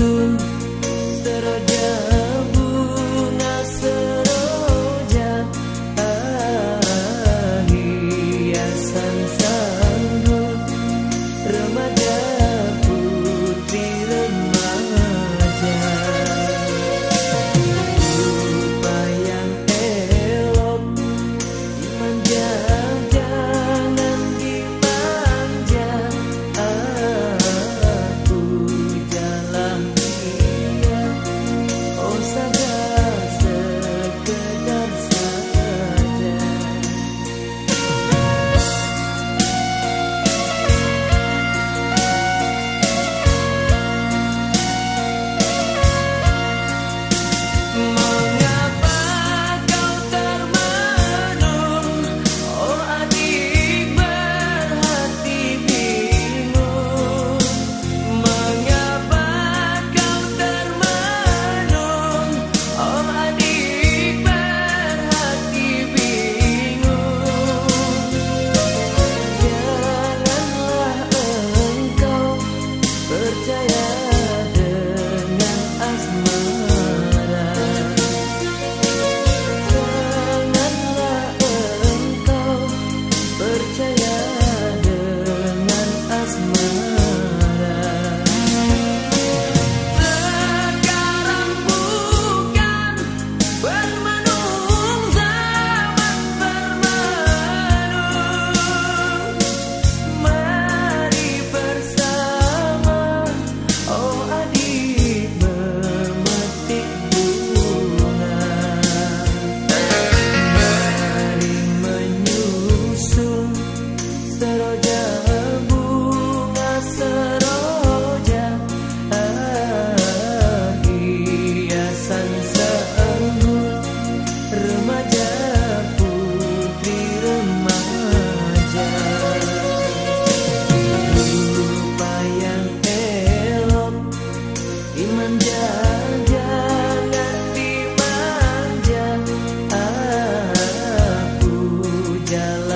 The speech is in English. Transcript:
soon jalan